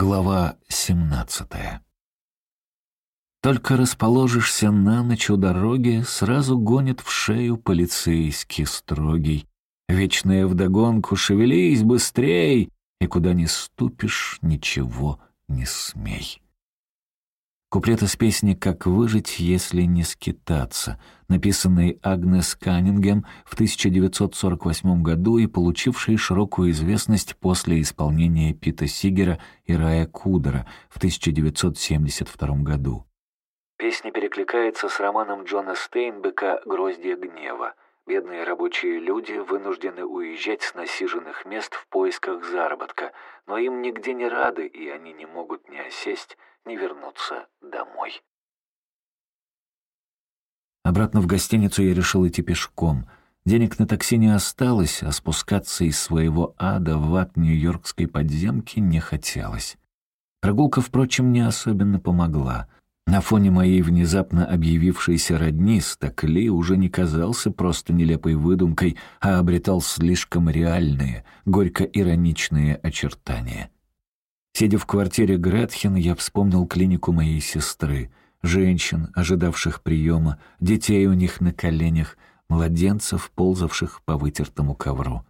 Глава 17 Только расположишься на ночь у дороги, сразу гонит в шею полицейский строгий. Вечная вдогонку, шевелись быстрей, и куда ни ступишь, ничего не смей. Куплет из песни «Как выжить, если не скитаться», написанный Агнес Каннингем в 1948 году и получивший широкую известность после исполнения Пита Сигера и Рая Кудера в 1972 году. Песня перекликается с романом Джона Стейнбека «Гроздья гнева». Бедные рабочие люди вынуждены уезжать с насиженных мест в поисках заработка, но им нигде не рады, и они не могут ни осесть, ни вернуться домой. Обратно в гостиницу я решил идти пешком. Денег на такси не осталось, а спускаться из своего ада в ад нью-йоркской подземки не хотелось. Прогулка, впрочем, не особенно помогла — на фоне моей внезапно объявившейся родни Стакли уже не казался просто нелепой выдумкой, а обретал слишком реальные, горько-ироничные очертания. Сидя в квартире Гретхен, я вспомнил клинику моей сестры, женщин, ожидавших приема, детей у них на коленях, младенцев, ползавших по вытертому ковру.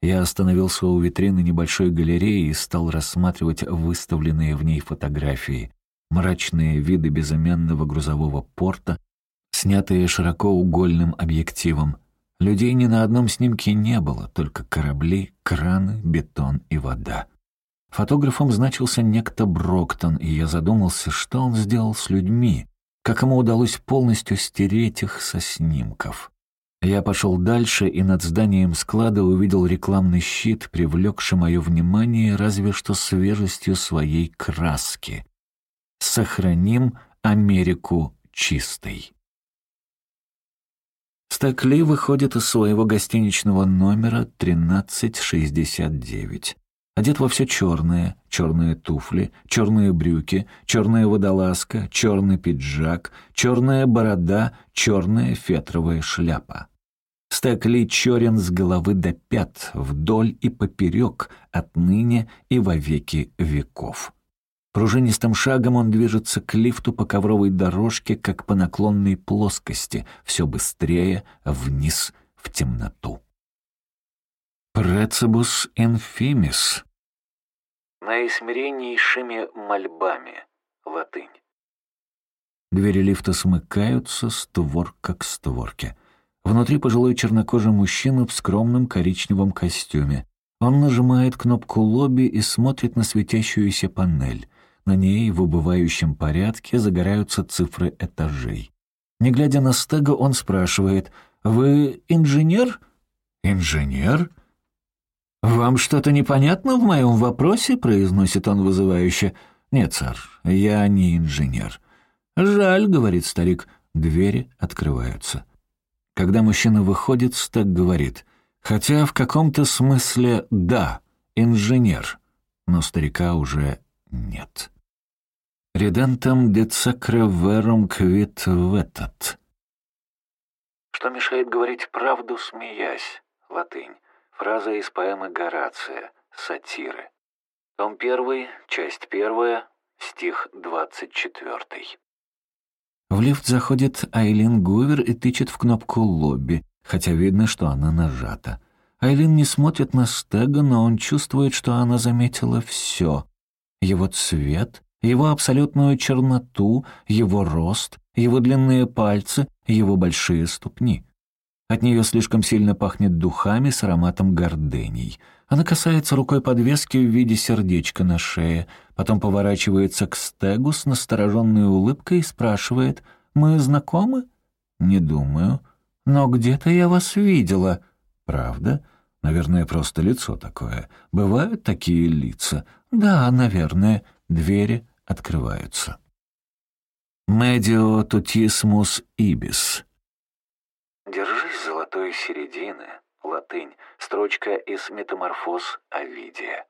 Я остановился у витрины небольшой галереи и стал рассматривать выставленные в ней фотографии — мрачные виды безымянного грузового порта, снятые широкоугольным объективом. Людей ни на одном снимке не было, только корабли, краны, бетон и вода. Фотографом значился некто Броктон, и я задумался, что он сделал с людьми, как ему удалось полностью стереть их со снимков. Я пошел дальше и над зданием склада увидел рекламный щит, привлекший мое внимание разве что свежестью своей краски. Сохраним Америку чистой. Стакли выходит из своего гостиничного номера 1369. Одет во все черное, черные туфли, черные брюки, черная водолазка, черный пиджак, черная борода, черная фетровая шляпа. Стакли черен с головы до пят, вдоль и поперек, отныне и во веки веков. Пружинистым шагом он движется к лифту по ковровой дорожке, как по наклонной плоскости, все быстрее, вниз, в темноту. Прецебус инфимис. Наисмиреннейшими мольбами. Латынь. Двери лифта смыкаются, створка к створке. Внутри пожилой чернокожий мужчина в скромном коричневом костюме. Он нажимает кнопку лобби и смотрит на светящуюся панель. На ней в убывающем порядке загораются цифры этажей. Не глядя на Стега, он спрашивает, «Вы инженер?» «Инженер?» «Вам что-то непонятно в моем вопросе?» — произносит он вызывающе. «Нет, сэр, я не инженер». «Жаль», — говорит старик, — двери открываются. Когда мужчина выходит, Стэг говорит, «Хотя в каком-то смысле да, инженер». Но старика уже нет. «Редентам децекре верум квит ветат». Что мешает говорить правду, смеясь? Латынь. Фраза из поэмы Горация, сатиры. Том 1, часть 1, стих 24. В лифт заходит Айлин Гувер и тычет в кнопку «Лобби», хотя видно, что она нажата. Айлин не смотрит на Стега, но он чувствует, что она заметила все его цвет, его абсолютную черноту, его рост, его длинные пальцы, его большие ступни. От нее слишком сильно пахнет духами с ароматом гордений. Она касается рукой подвески в виде сердечка на шее, потом поворачивается к Стегу с настороженной улыбкой и спрашивает «Мы знакомы?» «Не думаю. Но где-то я вас видела». «Правда?» Наверное, просто лицо такое. Бывают такие лица. Да, наверное, двери открываются. Медио тутисмус ибис. Держись золотой середины, латынь, строчка из метаморфоз Овидия.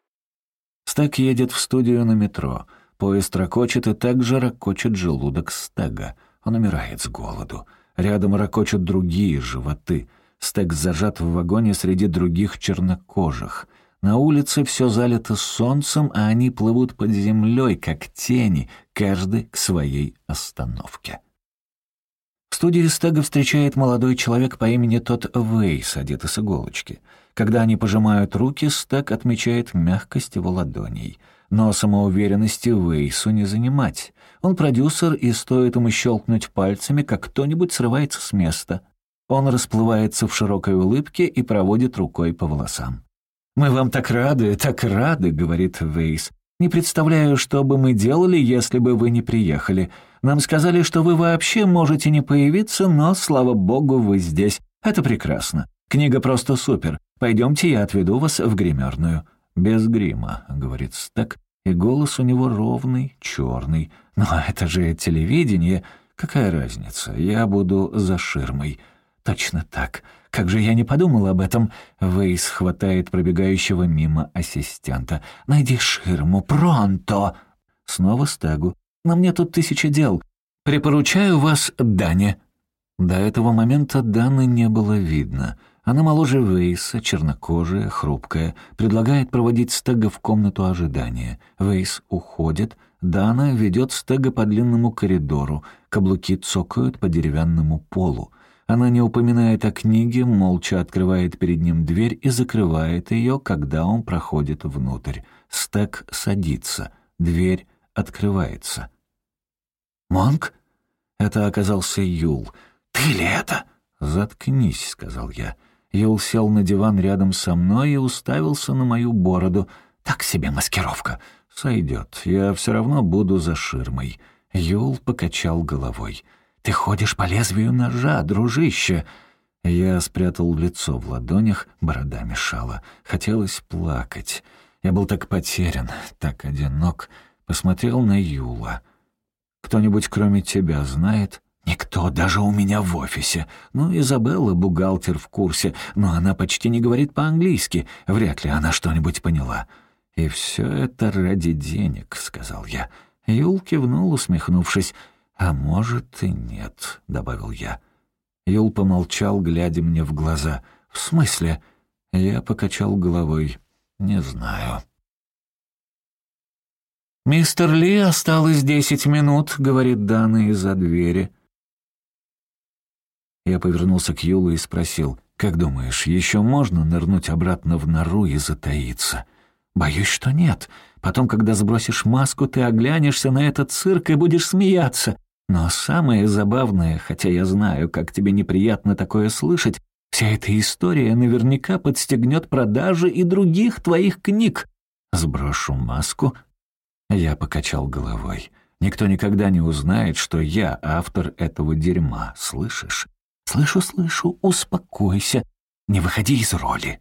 Стэг едет в студию на метро. Поезд ракочет, и также ракочет желудок Стега. Он умирает с голоду. Рядом ракочут другие животы — Стек зажат в вагоне среди других чернокожих. На улице все залито солнцем, а они плывут под землей, как тени, каждый к своей остановке. В студии Стега встречает молодой человек по имени Тот Вейс, одетый с иголочки. Когда они пожимают руки, Стег отмечает мягкость его ладоней. Но самоуверенности Вейсу не занимать. Он продюсер, и стоит ему щелкнуть пальцами, как кто-нибудь срывается с места. Он расплывается в широкой улыбке и проводит рукой по волосам. «Мы вам так рады, так рады», — говорит Вейс. «Не представляю, что бы мы делали, если бы вы не приехали. Нам сказали, что вы вообще можете не появиться, но, слава богу, вы здесь. Это прекрасно. Книга просто супер. Пойдемте, я отведу вас в гримерную». «Без грима», — говорит Стек, и голос у него ровный, черный. «Но это же телевидение. Какая разница? Я буду за ширмой». «Точно так. Как же я не подумал об этом?» Вейс хватает пробегающего мимо ассистента. «Найди ширму, пронто!» Снова стегу. «Но мне тут тысяча дел. Припоручаю вас Дане». До этого момента Даны не было видно. Она моложе Вейса, чернокожая, хрупкая, предлагает проводить Стега в комнату ожидания. Вейс уходит, Дана ведет Стега по длинному коридору, каблуки цокают по деревянному полу. Она не упоминает о книге, молча открывает перед ним дверь и закрывает ее, когда он проходит внутрь. Стек садится. Дверь открывается. «Монк?» Это оказался Юл. «Ты ли это?» «Заткнись», — сказал я. Юл сел на диван рядом со мной и уставился на мою бороду. «Так себе маскировка». «Сойдет. Я все равно буду за ширмой». Юл покачал головой. «Ты ходишь по лезвию ножа, дружище!» Я спрятал лицо в ладонях, борода мешала. Хотелось плакать. Я был так потерян, так одинок. Посмотрел на Юла. «Кто-нибудь кроме тебя знает?» «Никто, даже у меня в офисе. Ну, Изабелла, бухгалтер, в курсе, но она почти не говорит по-английски. Вряд ли она что-нибудь поняла». «И все это ради денег», — сказал я. Юл кивнул, усмехнувшись. «А может и нет», — добавил я. Юл помолчал, глядя мне в глаза. «В смысле?» Я покачал головой. «Не знаю». «Мистер Ли, осталось десять минут», — говорит Дана из-за двери. Я повернулся к Юлу и спросил, «Как думаешь, еще можно нырнуть обратно в нору и затаиться?» «Боюсь, что нет. Потом, когда сбросишь маску, ты оглянешься на этот цирк и будешь смеяться. Но самое забавное, хотя я знаю, как тебе неприятно такое слышать, вся эта история наверняка подстегнет продажи и других твоих книг. Сброшу маску. Я покачал головой. Никто никогда не узнает, что я автор этого дерьма, слышишь? Слышу, слышу, успокойся. Не выходи из роли.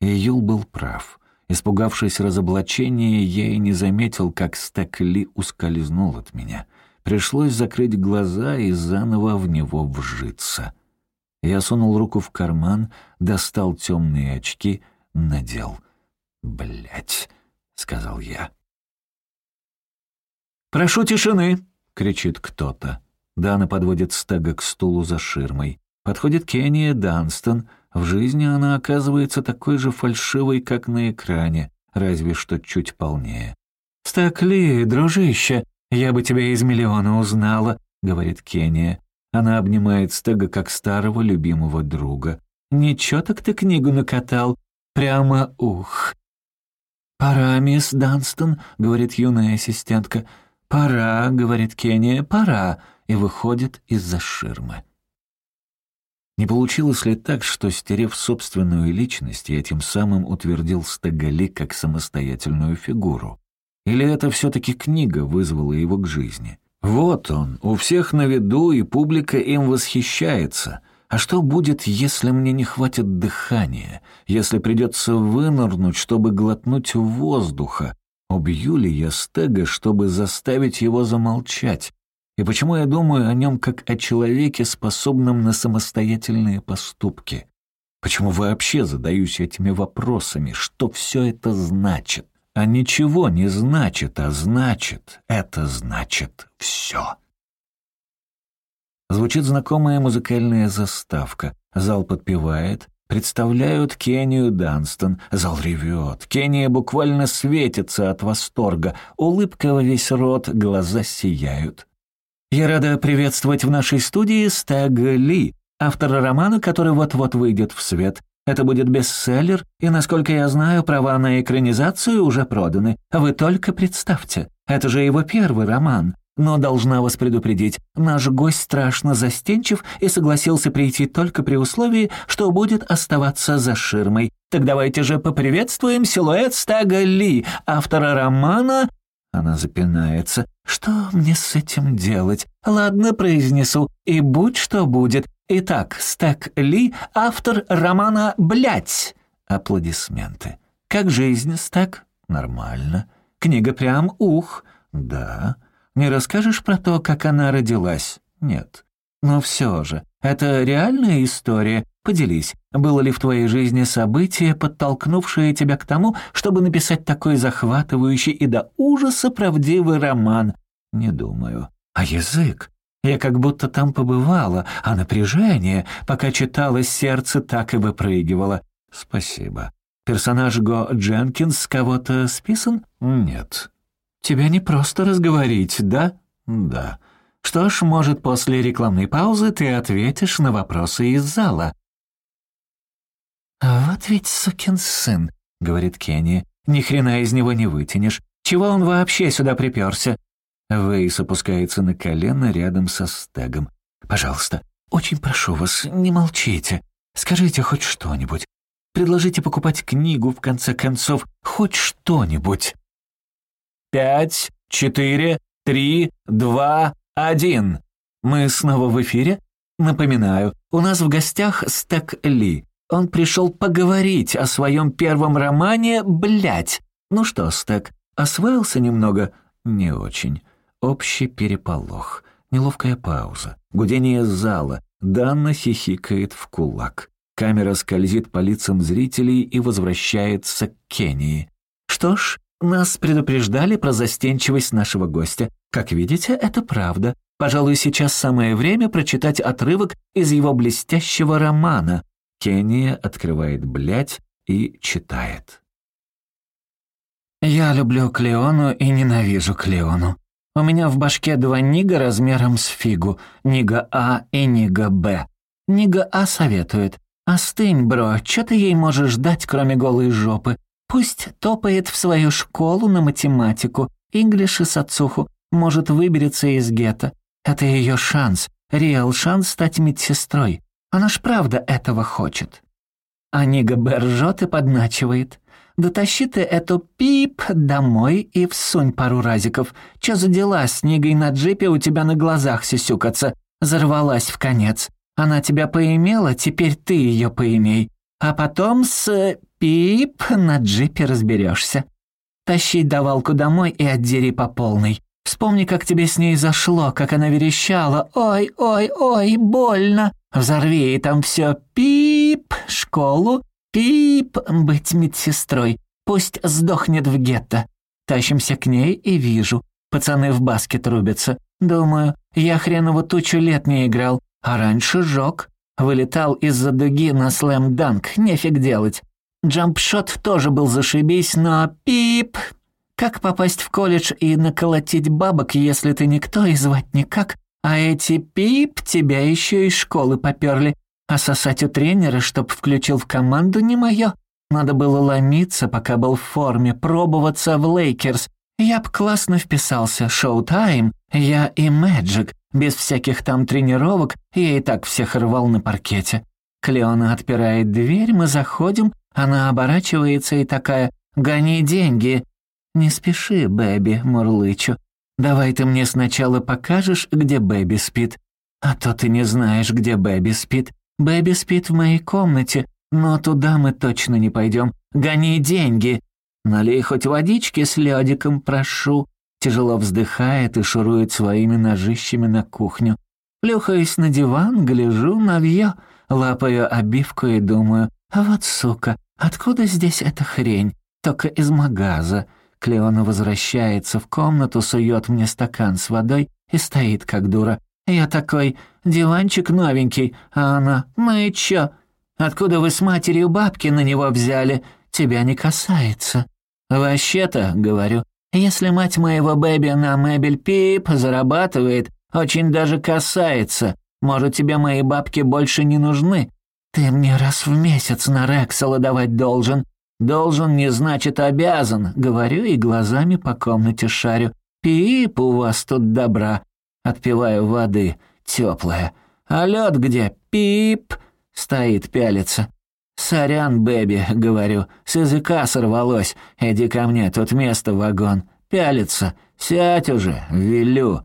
И Юл был прав. Испугавшись разоблачения, я и не заметил, как Стекли ускользнул от меня. Пришлось закрыть глаза и заново в него вжиться. Я сунул руку в карман, достал темные очки, надел. Блять, сказал я. «Прошу тишины!» — кричит кто-то. Дана подводит стега к стулу за ширмой. Подходит Кения Данстон. В жизни она оказывается такой же фальшивой, как на экране, разве что чуть полнее. «Стакли, дружище!» «Я бы тебя из миллиона узнала», — говорит Кения. Она обнимает Стега как старого любимого друга. «Ничего так ты книгу накатал. Прямо ух». «Пора, мисс Данстон», — говорит юная ассистентка. «Пора», — говорит Кения, — «пора», и выходит из-за ширмы. Не получилось ли так, что, стерев собственную личность, я тем самым утвердил Стегали как самостоятельную фигуру? Или это все-таки книга вызвала его к жизни? Вот он, у всех на виду, и публика им восхищается. А что будет, если мне не хватит дыхания, если придется вынырнуть, чтобы глотнуть воздуха? Убью ли я Стега, чтобы заставить его замолчать? И почему я думаю о нем как о человеке, способном на самостоятельные поступки? Почему вообще задаюсь этими вопросами? Что все это значит? а ничего не значит, а значит, это значит все. Звучит знакомая музыкальная заставка. Зал подпевает. Представляют Кению Данстон. Зал ревет. Кения буквально светится от восторга. Улыбка во весь рот, глаза сияют. Я рада приветствовать в нашей студии Стэг Ли, автора романа, который вот-вот выйдет в свет. Это будет бестселлер, и, насколько я знаю, права на экранизацию уже проданы. Вы только представьте, это же его первый роман. Но должна вас предупредить, наш гость страшно застенчив и согласился прийти только при условии, что будет оставаться за ширмой. Так давайте же поприветствуем силуэт Стага Ли, автора романа она запинается. «Что мне с этим делать? Ладно, произнесу. И будь что будет. Итак, Стэк Ли, автор романа «Блядь». Аплодисменты. «Как жизнь, Стэк?» «Нормально». «Книга прям ух?» «Да». «Не расскажешь про то, как она родилась?» «Нет». «Но все же, это реальная история Поделись, было ли в твоей жизни событие, подтолкнувшее тебя к тому, чтобы написать такой захватывающий и до ужаса правдивый роман? Не думаю. А язык? Я как будто там побывала, а напряжение, пока читалось, сердце так и выпрыгивало. Спасибо. Персонаж Го Дженкинс кого-то списан? Нет. Тебя не просто разговорить, да? Да. Что ж, может, после рекламной паузы ты ответишь на вопросы из зала. «Вот ведь сукин сын», — говорит Кенни. «Ни хрена из него не вытянешь. Чего он вообще сюда приперся?» Вейс опускается на колено рядом со стегом. «Пожалуйста, очень прошу вас, не молчите. Скажите хоть что-нибудь. Предложите покупать книгу, в конце концов, хоть что-нибудь». «Пять, четыре, три, два, один». Мы снова в эфире? Напоминаю, у нас в гостях Стек Ли, он пришел поговорить о своем первом романе «Блядь». Ну что, Стэк, освоился немного? Не очень. Общий переполох. Неловкая пауза. Гудение зала. Данна хихикает в кулак. Камера скользит по лицам зрителей и возвращается к Кении. Что ж, нас предупреждали про застенчивость нашего гостя. Как видите, это правда. Пожалуй, сейчас самое время прочитать отрывок из его блестящего романа Кения открывает блять и читает. «Я люблю Клеону и ненавижу Клеону. У меня в башке два нига размером с фигу, нига А и нига Б. Нига А советует. «Остынь, бро, что ты ей можешь дать, кроме голой жопы? Пусть топает в свою школу на математику, инглиш и сацуху, может, выберется из гетто. Это ее шанс, реал шанс стать медсестрой. Она ж правда этого хочет. А Нига Б ржет и подначивает. Дотащи ты эту пип домой и всунь пару разиков. Чё за дела с Нигой на джипе у тебя на глазах сисюкаться? Зарвалась в конец. Она тебя поимела, теперь ты ее поимей. А потом с пип на джипе разберешься. Тащи давалку домой и отдери по полной. Вспомни, как тебе с ней зашло, как она верещала. «Ой, ой, ой, больно!» Взорви ей там все пип, школу, пип, быть медсестрой. Пусть сдохнет в гетто. Тащимся к ней и вижу. Пацаны в баскет рубятся. Думаю, я хреново тучу лет не играл, а раньше жёг. Вылетал из-за дуги на слэм-данк, нефиг делать. Джампшот тоже был зашибись, но пип. Как попасть в колледж и наколотить бабок, если ты никто и звать никак? А эти пип тебя еще из школы поперли. А сосать у тренера, чтоб включил в команду, не мое. Надо было ломиться, пока был в форме, пробоваться в Лейкерс. Я б классно вписался. Шоу-тайм, я и Мэджик. Без всяких там тренировок я и так всех рвал на паркете. Клеона отпирает дверь, мы заходим, она оборачивается и такая «Гони деньги». «Не спеши, Бэби», мурлычу. Давай ты мне сначала покажешь, где Бэби спит. А то ты не знаешь, где Бэби спит. Бэби спит в моей комнате, но туда мы точно не пойдем. Гони деньги. Налей хоть водички с лёдиком, прошу. Тяжело вздыхает и шурует своими ножищами на кухню. Плюхаюсь на диван, гляжу на вьё, лапаю обивку и думаю, а вот сука, откуда здесь эта хрень? Только из магаза. Клеона возвращается в комнату, сует мне стакан с водой и стоит как дура. Я такой, диванчик новенький, а она, ну и чё? Откуда вы с матерью бабки на него взяли? Тебя не касается». «Вообще-то», — говорю, «если мать моего бэби на мебель пип зарабатывает, очень даже касается. Может, тебе мои бабки больше не нужны? Ты мне раз в месяц на Рексела давать должен. Должен не значит обязан, говорю и глазами по комнате шарю. Пип у вас тут добра. Отпиваю воды, теплая. А лед где? Пип. Стоит, пялится. «Сорян, бэби», — говорю, — «с языка сорвалось. Иди ко мне, тут место вагон. Пялится. Сядь уже, велю».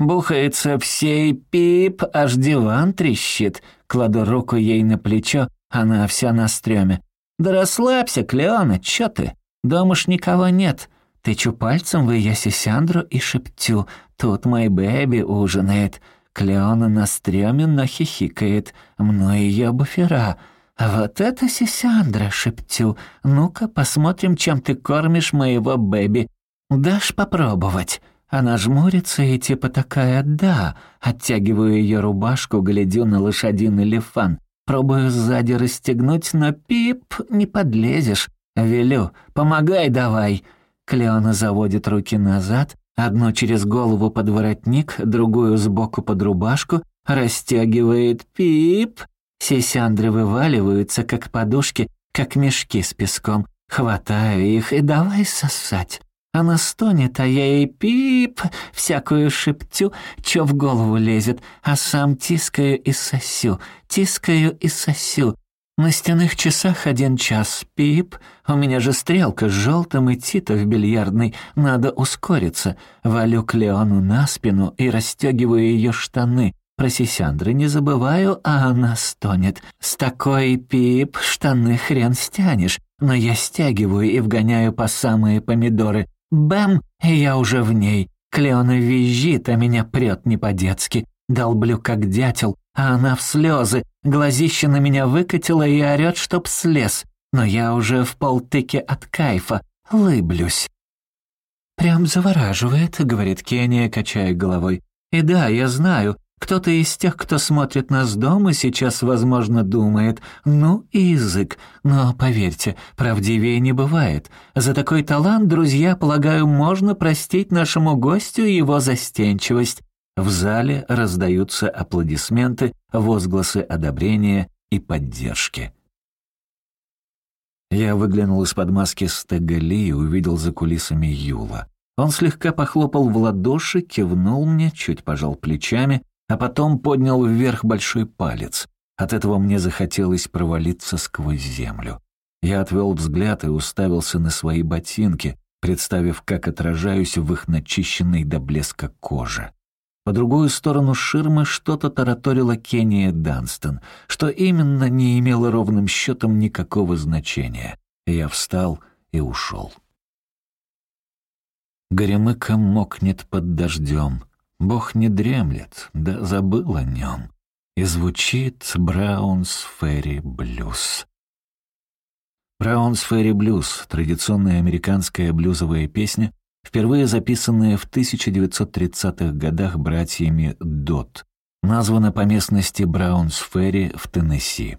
Бухается всей пип, аж диван трещит. Кладу руку ей на плечо, она вся на стреме. «Да расслабься, Клеона, чё ты? Дома ж никого нет». Тычу пальцем в ее сисяндру и шептю. «Тут мой бэби ужинает». Клеона на стреме, но хихикает. Мной ее буфера. «А вот это Сисяндра!» — шептю. «Ну-ка, посмотрим, чем ты кормишь моего бэби. Дашь попробовать?» Она жмурится и типа такая «да». Оттягиваю ее рубашку, глядю на лошадиный лифан. Пробую сзади расстегнуть, но пип, не подлезешь. Велю, помогай давай. Клеона заводит руки назад, одну через голову под воротник, другую сбоку под рубашку, расстегивает пип. Сисяндры вываливаются, как подушки, как мешки с песком. Хватаю их и давай сосать. Она стонет, а я ей пип, всякую шептю, чё в голову лезет, а сам тискаю и сосю, тискаю и сосю. На стенных часах один час, пип, у меня же стрелка с желтым и тито в бильярдной, надо ускориться. Валю Клеону на спину и расстегиваю ее штаны. Про Сисяндры не забываю, а она стонет. С такой пип штаны хрен стянешь, но я стягиваю и вгоняю по самые помидоры. Бэм, я уже в ней. Клеона визжит, а меня прет не по-детски. Долблю как дятел, а она в слезы. Глазище на меня выкатила и орёт, чтоб слез. Но я уже в полтыке от кайфа. Лыблюсь. «Прям завораживает», — говорит Кения, качая головой. «И да, я знаю, кто-то из тех, кто смотрит нас дома, сейчас, возможно, думает, ну и язык. Но, поверьте, правдивее не бывает. За такой талант, друзья, полагаю, можно простить нашему гостю его застенчивость. В зале раздаются аплодисменты, возгласы одобрения и поддержки. Я выглянул из-под маски Стегали и увидел за кулисами Юла. Он слегка похлопал в ладоши, кивнул мне, чуть пожал плечами, а потом поднял вверх большой палец. От этого мне захотелось провалиться сквозь землю. Я отвел взгляд и уставился на свои ботинки, представив, как отражаюсь в их начищенной до блеска коже. По другую сторону ширмы что-то тараторила Кения Данстон, что именно не имело ровным счетом никакого значения. Я встал и ушел. Горемыка мокнет под дождем. Бог не дремлет, да забыл о нем. И звучит Браунс Ферри Блюз. Браунс Ферри Блюз — традиционная американская блюзовая песня, впервые записанная в 1930-х годах братьями Дот, названа по местности Браунс Ферри в Теннесси.